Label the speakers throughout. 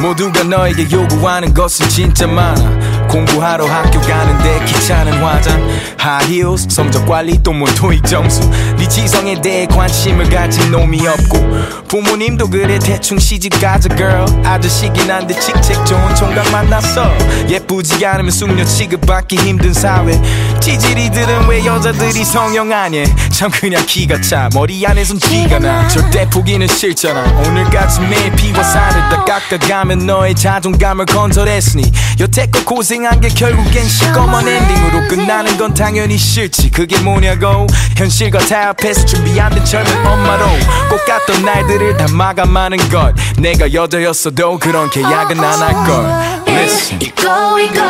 Speaker 1: 모두가 너에게 요구하는 것은 진짜 많아. 공부하러 학교 가는데 귀찮은 화장. 하이힐스 성적 관리 또뭐 토익 점수. 네 지성에 대해 관심을 가진 놈이 없고. 부모님도 그래 대충 시집 가자 girl. 아저씨긴 한데 직책 좋은 총각 만났어. 예쁘지 않으면 숙녀 취급받기 힘든 사회. 찌질이들은 왜 여자들이 성형 아니? 참 그냥 기가 차. 머리 안에선 쥐가 나. 절대 포기는 싫잖아. 오늘까지 매일 피와 살을 다 깎아가면 너의 자존감을 건설했으니 여태껏 고생 한 게 결국엔 시꺼먼 엔딩으로 끝나는 건 당연히 싫지. 그게 뭐냐고. 현실과 타협해서 준비 안 된 젊은 엄마로 꼭 같던 날들을 다 마감하는 것. 내가 여자였어도 그런 계약은 안 할걸. Listen.
Speaker 2: 잊고 잊고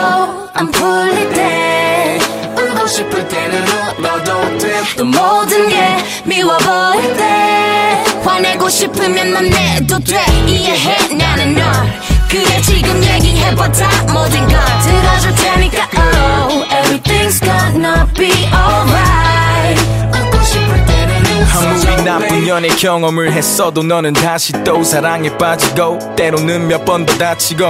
Speaker 2: 안 풀릴 때 울고 싶을 때는 울어도 돼또 모든 게 미워버릴 때 화내고 싶으면 넌 내도 돼. 이해해 나는 널 그래 지금 얘기해봐 다 모든 걸 들어줄 테니까 oh everything's gonna be alright
Speaker 1: 연애 경험을 했어도 너는 다시 또 사랑에 빠지고 때로는 몇 번 더 다치고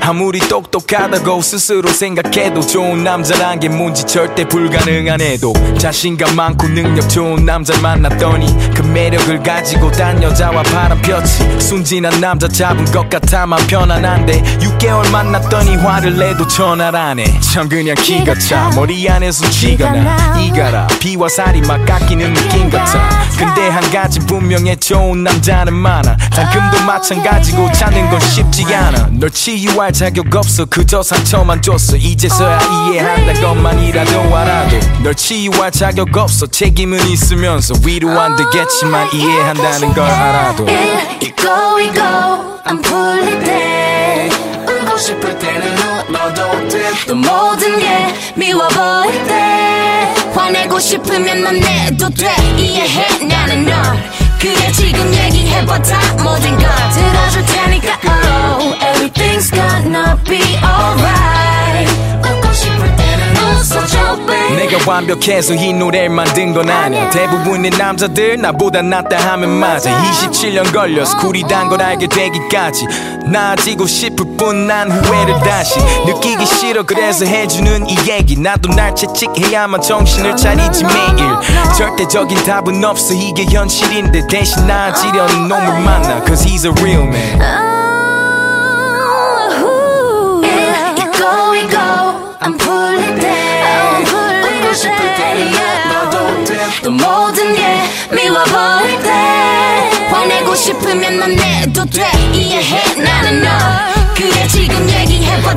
Speaker 1: 아무리 똑똑하다고 스스로 생각해도 좋은 남자란 게 뭔지 절대 불가능한 애도 자신감 많고 능력 좋은 남자 만났더니 그 매력을 가지고 딴 여자와 바람 폈지. 순진한 남자 잡은 것 같아만 편안한데 6개월 만났더니 화를 내도 전화를 안해. 참 그냥 기가 차. 머리 안에서 쥐가 나. 이가라. 비와 살이 막 깎이는 느낌 같아. 근데 한 가지 분명해 좋은 남자는 많아. 단금도 마찬가지고 찾는 건 쉽지 않아. 널 치유할 자격 없어. 그저 상처만 줬어. 이제서야 이해한다. 것만이라도 알아도 널 치유할 자격 없어. 책임은 있으면서 위로 안 되겠지만 이해한다는 걸 알아도
Speaker 2: 잊고 잊고 안 풀릴 때 울고 싶을 때는 울어도 돼또 모든 게 미워버릴 때. 화내고 싶으면 넌 내도 돼. 이해해. 나는
Speaker 1: 내가 완벽해서 이 노래를 만든 건 아니야. 대부분의 남자들 나보다 낫다 하면 맞아. 27년 걸려서 쿨이 단 걸 알게 되기까지. 나아지고 싶을 뿐 난 후회를 다시 느끼기 싫어. 그래서 해주는 이 얘기. 나도 날 채찍해야만 정신을 차리지 매일. 절대적인 답은 없어. 이게 현실인데 대신 나아지려는 놈을 만나. Cause he's a real man
Speaker 2: I'm pulling down 웃고 싶을 때 나도 돼또 모든 게 미워 보일 때. 화내고 싶으면 만 내도 돼. 이해해 나는 너. 그래 지금 얘기해봐